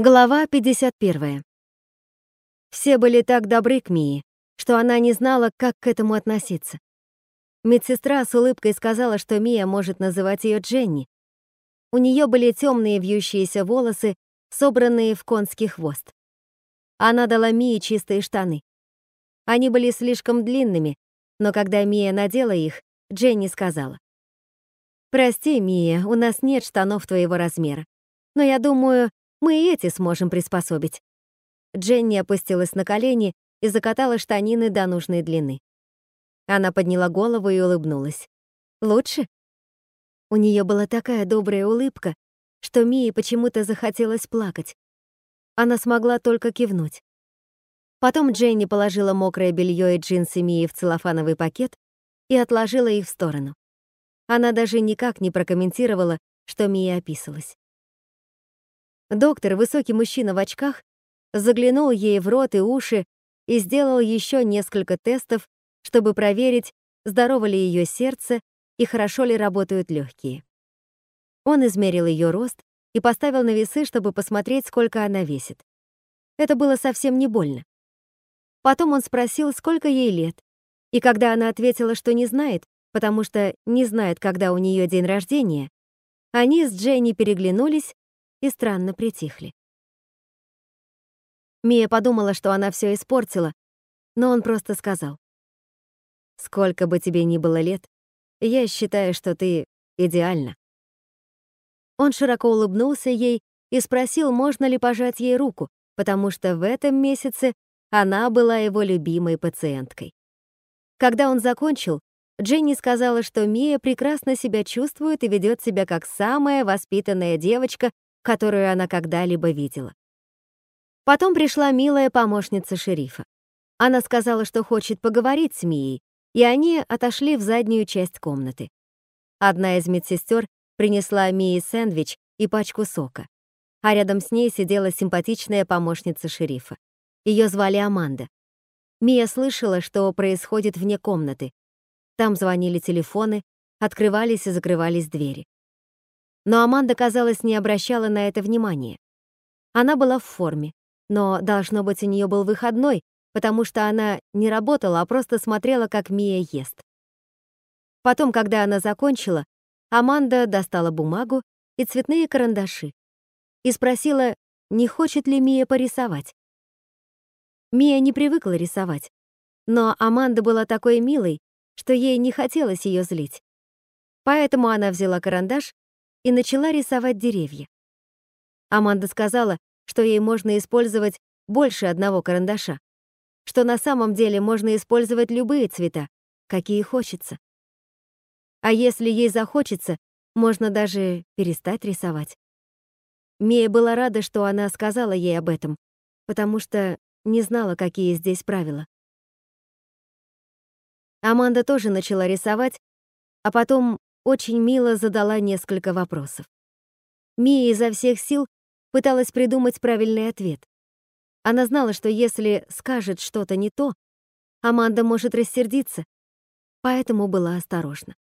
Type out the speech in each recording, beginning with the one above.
Глава 51. Все были так добры к Мии, что она не знала, как к этому относиться. Медсестра с улыбкой сказала, что Мия может называть ее Дженни. У нее были темные вьющиеся волосы, собранные в конский хвост. Она дала Мии чистые штаны. Они были слишком длинными, но когда Мия надела их, Дженни сказала. «Прости, Мия, у нас нет штанов твоего размера. Но я думаю, мы и эти сможем приспособить». Дженни опустилась на колени и закатала штанины до нужной длины. Она подняла голову и улыбнулась. «Лучше?» У нее была такая добрая улыбка, что Мии почему-то захотелось плакать. Она смогла только кивнуть. Потом Дженни положила мокрое белье и джинсы Мии в целлофановый пакет и отложила их в сторону. Она даже никак не прокомментировала, что Мия описалась. Доктор, высокий мужчина в очках, заглянул ей в рот и уши и сделал еще несколько тестов, чтобы проверить, здорово ли ее сердце и хорошо ли работают легкие. Он измерил ее рост и поставил на весы, чтобы посмотреть, сколько она весит. Это было совсем не больно. Потом он спросил, сколько ей лет, и когда она ответила, что не знает, потому что не знает, когда у нее день рождения, они с Дженни переглянулись и странно притихли. Мия подумала, что она все испортила, но он просто сказал. «Сколько бы тебе ни было лет, я считаю, что ты идеальна». Он широко улыбнулся ей и спросил, можно ли пожать ей руку, потому что в этом месяце она была его любимой пациенткой. Когда он закончил, Дженни сказала, что Мия прекрасно себя чувствует и ведет себя как самая воспитанная девочка которую она когда-либо видела. Потом пришла милая помощница шерифа. Она сказала, что хочет поговорить с Мией, и они отошли в заднюю часть комнаты. Одна из медсестер принесла Мии сэндвич и пачку сока, а рядом с ней сидела симпатичная помощница шерифа. Ее звали Аманда. Мия слышала, что происходит вне комнаты. Там звонили телефоны, открывались и закрывались двери. Но Аманда, казалось, не обращала на это внимания. Она была в форме, но, должно быть, у нее был выходной, потому что она не работала, а просто смотрела, как Мия ест. Потом, когда она закончила, Аманда достала бумагу и цветные карандаши и спросила, не хочет ли Мия порисовать. Мия не привыкла рисовать, но Аманда была такой милой, что ей не хотелось ее злить. Поэтому она взяла карандаш и начала рисовать деревья. Аманда сказала, что ей можно использовать больше одного карандаша, что на самом деле можно использовать любые цвета, какие хочется. А если ей захочется, можно даже перестать рисовать. Мия была рада, что она сказала ей об этом, потому что не знала, какие здесь правила. Аманда тоже начала рисовать, а потом очень мило задала несколько вопросов. Мия изо всех сил пыталась придумать правильный ответ. Она знала, что если скажет что-то не то, Аманда может рассердиться, поэтому была осторожна.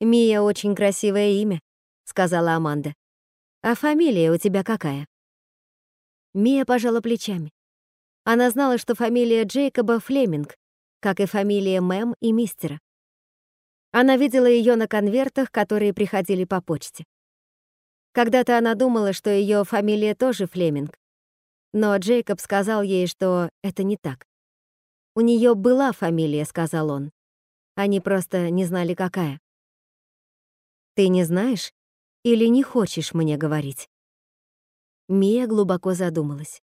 «Мия очень красивое имя», — сказала Аманда. «А фамилия у тебя какая?» Мия пожала плечами. Она знала, что фамилия Джейкоба Флеминг, как и фамилия Мэм и мистера. Она видела ее на конвертах, которые приходили по почте. Когда-то она думала, что ее фамилия тоже Флеминг, но Джейкоб сказал ей, что это не так. «У нее была фамилия», — сказал он. Они просто не знали, какая. «Ты не знаешь или не хочешь мне говорить?» Мия глубоко задумалась.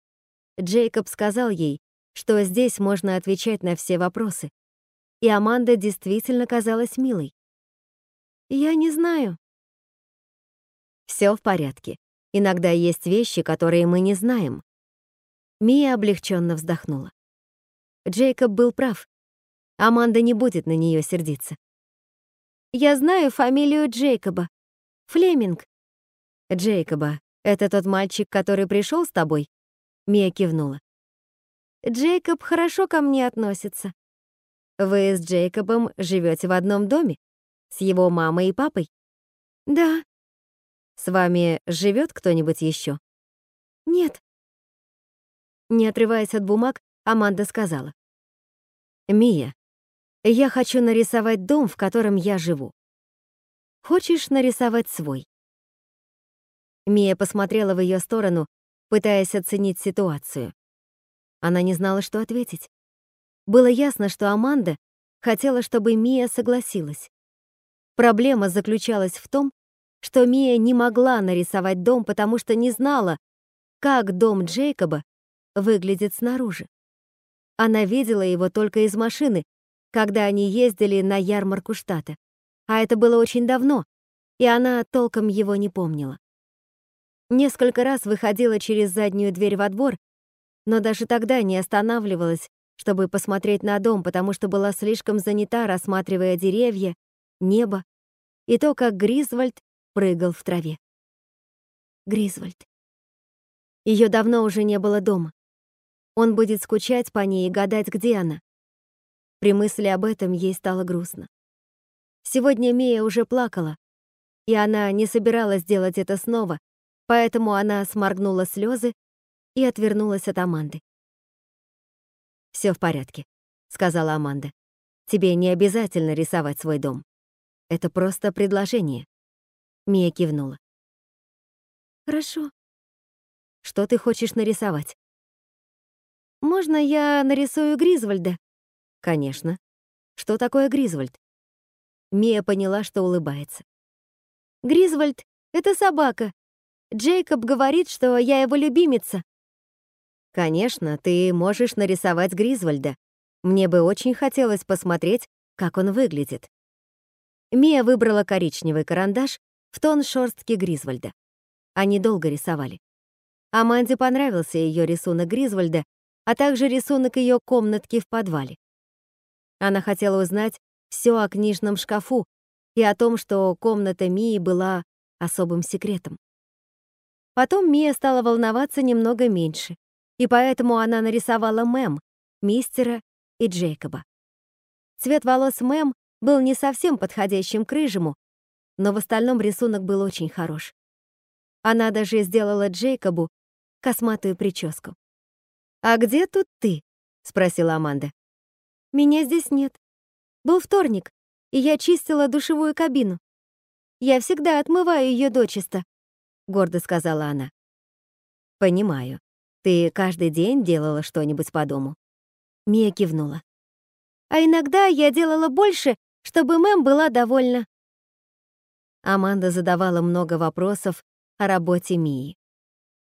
Джейкоб сказал ей, что здесь можно отвечать на все вопросы, и Аманда действительно казалась милой. «Я не знаю». Все в порядке. Иногда есть вещи, которые мы не знаем». Мия облегченно вздохнула. Джейкоб был прав. Аманда не будет на нее сердиться. «Я знаю фамилию Джейкоба. Флеминг». «Джейкоба, это тот мальчик, который пришел с тобой?» Мия кивнула. «Джейкоб хорошо ко мне относится. Вы с Джейкобом живете в одном доме? С его мамой и папой? Да. С вами живет кто-нибудь еще? Нет. Не отрываясь от бумаг, Аманда сказала. «Мия, я хочу нарисовать дом, в котором я живу. Хочешь нарисовать свой?» Мия посмотрела в ее сторону, пытаясь оценить ситуацию. Она не знала, что ответить. Было ясно, что Аманда хотела, чтобы Мия согласилась. Проблема заключалась в том, что Мия не могла нарисовать дом, потому что не знала, как дом Джейкоба выглядит снаружи. Она видела его только из машины, когда они ездили на ярмарку штата. А это было очень давно, и она толком его не помнила. Несколько раз выходила через заднюю дверь во двор, но даже тогда не останавливалась, чтобы посмотреть на дом, потому что была слишком занята, рассматривая деревья, небо и то, как Гризвольд прыгал в траве. Гризвольд. Ее давно уже не было дома. Он будет скучать по ней и гадать, где она. При мысли об этом ей стало грустно. Сегодня Мия уже плакала, и она не собиралась делать это снова, поэтому она сморгнула слезы и отвернулась от Аманды. Все в порядке», — сказала Аманда. «Тебе не обязательно рисовать свой дом. Это просто предложение». Мия кивнула. «Хорошо. Что ты хочешь нарисовать?» «Можно я нарисую Гризвольда?» «Конечно. Что такое Гризвольд?» Мия поняла, что улыбается. «Гризвольд — это собака. Джейкоб говорит, что я его любимица». «Конечно, ты можешь нарисовать Гризвольда. Мне бы очень хотелось посмотреть, как он выглядит». Мия выбрала коричневый карандаш в тон шорстки Гризвольда. Они долго рисовали. Аманде понравился ее рисунок Гризвольда, а также рисунок ее комнатки в подвале. Она хотела узнать все о книжном шкафу и о том, что комната Мии была особым секретом. Потом Мия стала волноваться немного меньше, и поэтому она нарисовала Мэм, мистера и Джейкоба. Цвет волос Мэм был не совсем подходящим к рыжему, но в остальном рисунок был очень хорош. Она даже сделала Джейкобу косматую прическу. «А где тут ты?» — спросила Аманда. «Меня здесь нет. Был вторник, и я чистила душевую кабину. Я всегда отмываю ее дочисто», — гордо сказала она. «Понимаю. Ты каждый день делала что-нибудь по дому?» Мия кивнула. «А иногда я делала больше, чтобы мэм была довольна». Аманда задавала много вопросов о работе Мии.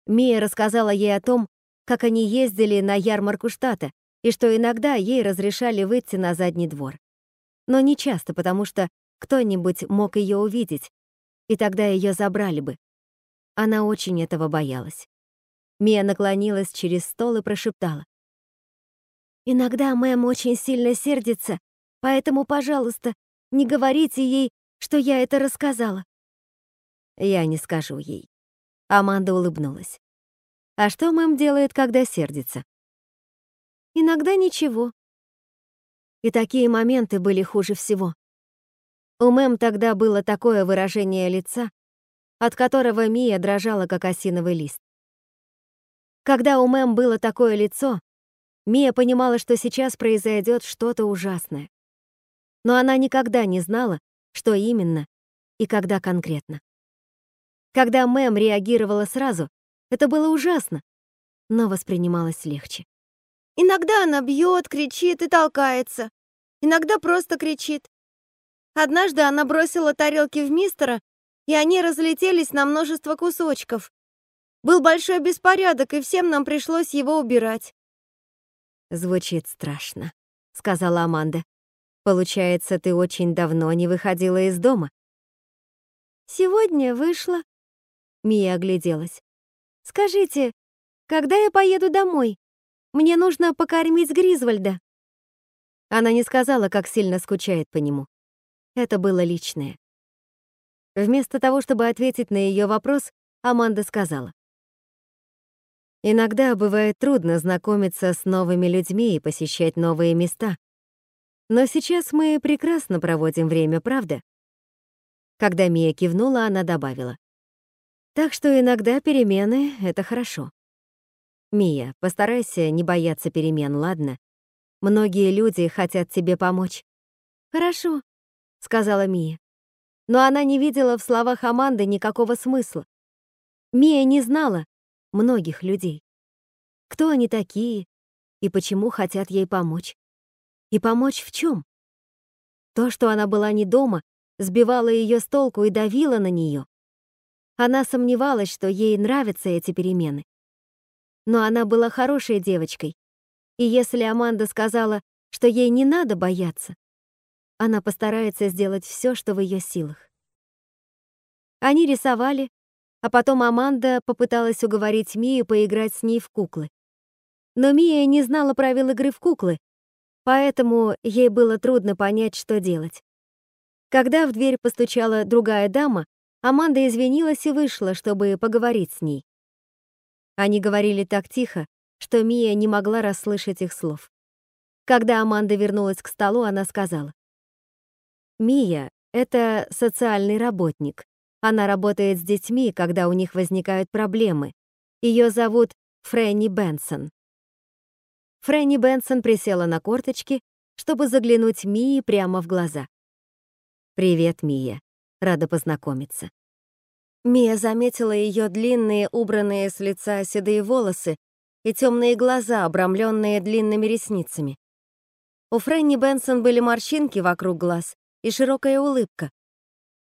Мия рассказала ей о том, как они ездили на ярмарку штата, и что иногда ей разрешали выйти на задний двор. Но не часто, потому что кто-нибудь мог ее увидеть, и тогда ее забрали бы. Она очень этого боялась. Мия наклонилась через стол и прошептала. «Иногда мэм очень сильно сердится, поэтому, пожалуйста, не говорите ей, что я это рассказала». «Я не скажу ей». Аманда улыбнулась. А что мэм делает, когда сердится? Иногда ничего. И такие моменты были хуже всего. У мэм тогда было такое выражение лица, от которого Мия дрожала, как осиновый лист. Когда у мэм было такое лицо, Мия понимала, что сейчас произойдет что-то ужасное. Но она никогда не знала, что именно и когда конкретно. Когда мэм реагировала сразу, это было ужасно, но воспринималось легче. Иногда она бьет, кричит и толкается. Иногда просто кричит. Однажды она бросила тарелки в мистера, и они разлетелись на множество кусочков. Был большой беспорядок, и всем нам пришлось его убирать. «Звучит страшно», — сказала Аманда. «Получается, ты очень давно не выходила из дома?» «Сегодня вышла», — Мия огляделась. «Скажите, когда я поеду домой? Мне нужно покормить Гризвольда». Она не сказала, как сильно скучает по нему. Это было личное. Вместо того, чтобы ответить на ее вопрос, Аманда сказала. «Иногда бывает трудно знакомиться с новыми людьми и посещать новые места. Но сейчас мы прекрасно проводим время, правда?» Когда Мия кивнула, она добавила. Так что иногда перемены — это хорошо. Мия, постарайся не бояться перемен, ладно? Многие люди хотят тебе помочь. Хорошо, сказала Мия. Но она не видела в словах Аманды никакого смысла. Мия не знала многих людей. Кто они такие и почему хотят ей помочь? И помочь в чем? То, что она была не дома, сбивало ее с толку и давило на нее. Она сомневалась, что ей нравятся эти перемены. Но она была хорошей девочкой, и если Аманда сказала, что ей не надо бояться, она постарается сделать все, что в ее силах. Они рисовали, а потом Аманда попыталась уговорить Мию поиграть с ней в куклы. Но Мия не знала правил игры в куклы, поэтому ей было трудно понять, что делать. Когда в дверь постучала другая дама, Аманда извинилась и вышла, чтобы поговорить с ней. Они говорили так тихо, что Мия не могла расслышать их слов. Когда Аманда вернулась к столу, она сказала. «Мия — это социальный работник. Она работает с детьми, когда у них возникают проблемы. Ее зовут Фрэнни Бенсон». Фрэнни Бенсон присела на корточки, чтобы заглянуть Мии прямо в глаза. «Привет, Мия. Рада познакомиться». Мия заметила ее длинные, убранные с лица седые волосы и темные глаза, обрамленные длинными ресницами. У Фрэнни Бенсон были морщинки вокруг глаз и широкая улыбка.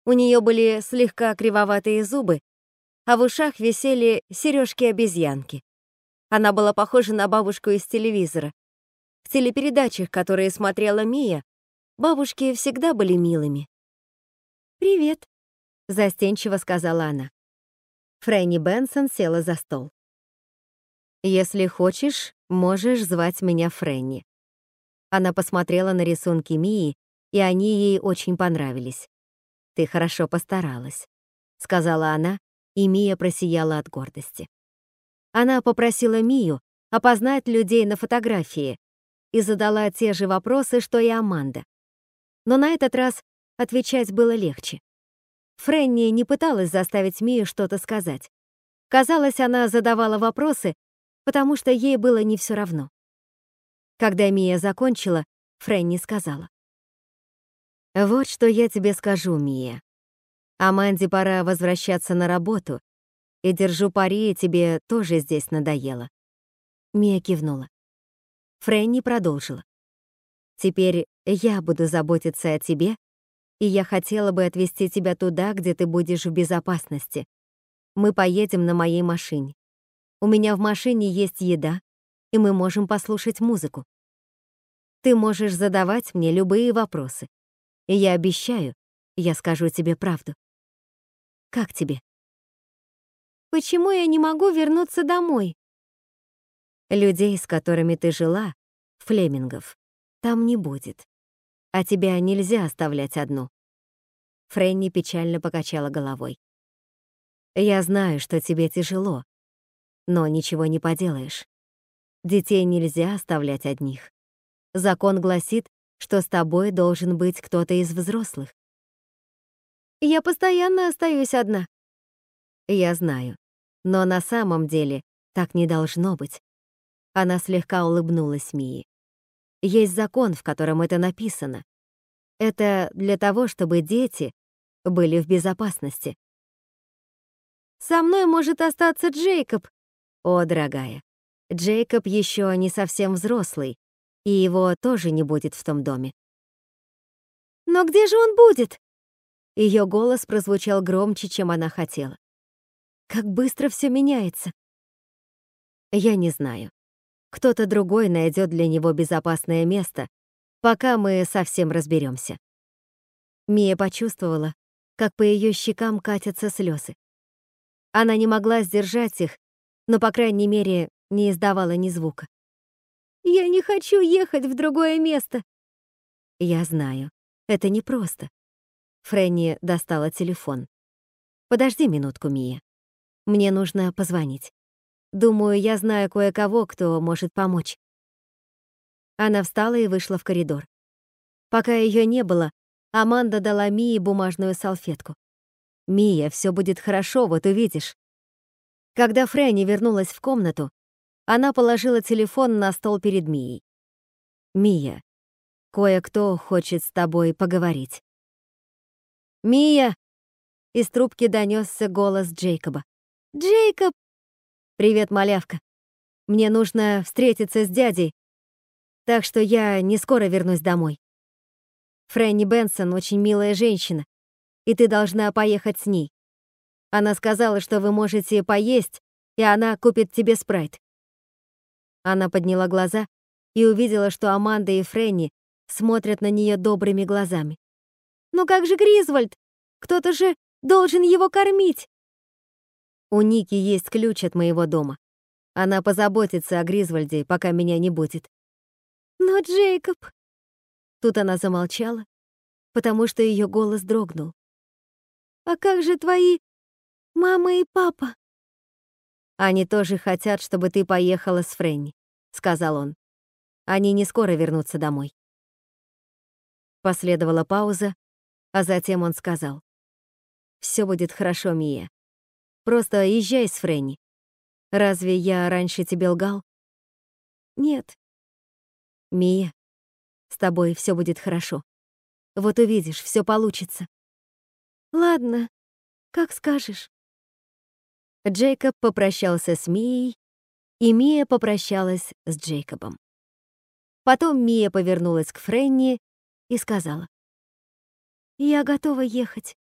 У нее были слегка кривоватые зубы, а в ушах висели сережки-обезьянки. Она была похожа на бабушку из телевизора. В телепередачах, которые смотрела Мия, бабушки всегда были милыми. «Привет», — застенчиво сказала она. Фрэнни Бенсон села за стол. «Если хочешь, можешь звать меня Фрэнни». Она посмотрела на рисунки Мии, и они ей очень понравились. «Ты хорошо постаралась», — сказала она, и Мия просияла от гордости. Она попросила Мию опознать людей на фотографии и задала те же вопросы, что и Аманда. Но на этот раз отвечать было легче. Фрэнни не пыталась заставить Мию что-то сказать. Казалось, она задавала вопросы, потому что ей было не все равно. Когда Мия закончила, Фрэнни сказала. «Вот что я тебе скажу, Мия. Аманде пора возвращаться на работу, и держу пари, тебе тоже здесь надоело». Мия кивнула. Фрэнни продолжила. «Теперь я буду заботиться о тебе и я хотела бы отвезти тебя туда, где ты будешь в безопасности. Мы поедем на моей машине. У меня в машине есть еда, и мы можем послушать музыку. Ты можешь задавать мне любые вопросы. И я обещаю, я скажу тебе правду. Как тебе? Почему я не могу вернуться домой? Людей, с которыми ты жила, флемингов, там не будет а тебя нельзя оставлять одну». Фрэнни печально покачала головой. «Я знаю, что тебе тяжело, но ничего не поделаешь. Детей нельзя оставлять одних. Закон гласит, что с тобой должен быть кто-то из взрослых. Я постоянно остаюсь одна. Я знаю, но на самом деле так не должно быть. Она слегка улыбнулась Мии. Есть закон, в котором это написано. Это для того, чтобы дети были в безопасности. Со мной может остаться Джейкоб. О, дорогая, Джейкоб еще не совсем взрослый, и его тоже не будет в том доме. Но где же он будет? Ее голос прозвучал громче, чем она хотела. Как быстро все меняется. Я не знаю. Кто-то другой найдет для него безопасное место, пока мы совсем разберемся. Мия почувствовала, как по ее щекам катятся слезы. Она не могла сдержать их, но, по крайней мере, не издавала ни звука. «Я не хочу ехать в другое место!» «Я знаю, это непросто». Фрэнни достала телефон. «Подожди минутку, Мия. Мне нужно позвонить. Думаю, я знаю кое-кого, кто может помочь. Она встала и вышла в коридор. Пока ее не было, Аманда дала Мии бумажную салфетку. «Мия, все будет хорошо, вот увидишь». Когда Фрэнни вернулась в комнату, Она положила телефон на стол перед Мией. «Мия, кое-кто хочет с тобой поговорить». «Мия!» — из трубки донесся голос Джейкоба. «Джейкоб!» «Привет, малявка. Мне нужно встретиться с дядей, так что я не скоро вернусь домой. Фрэнни Бенсон очень милая женщина, и ты должна поехать с ней. Она сказала, что вы можете поесть, и она купит тебе спрайт. Она подняла глаза и увидела, что Аманда и Фрэнни смотрят на нее добрыми глазами. «Ну как же Гризвольд? Кто-то же должен его кормить!» «У Ники есть ключ от моего дома. Она позаботится о Гризвольде, пока меня не будет». «Но Джейкоб...» Тут она замолчала, потому что ее голос дрогнул. «А как же твои мама и папа?» «Они тоже хотят, чтобы ты поехала с Фрэнни», — сказал он. «Они не скоро вернутся домой». Последовала пауза, а затем он сказал. «Все будет хорошо, Мия. Просто езжай с Фрэнни. Разве я раньше тебе лгал?» «Нет». «Мия, с тобой все будет хорошо. Вот увидишь, все получится». «Ладно, как скажешь». Джейкоб попрощался с Мией, и Мия попрощалась с Джейкобом. Потом Мия повернулась к Френни и сказала, «Я готова ехать.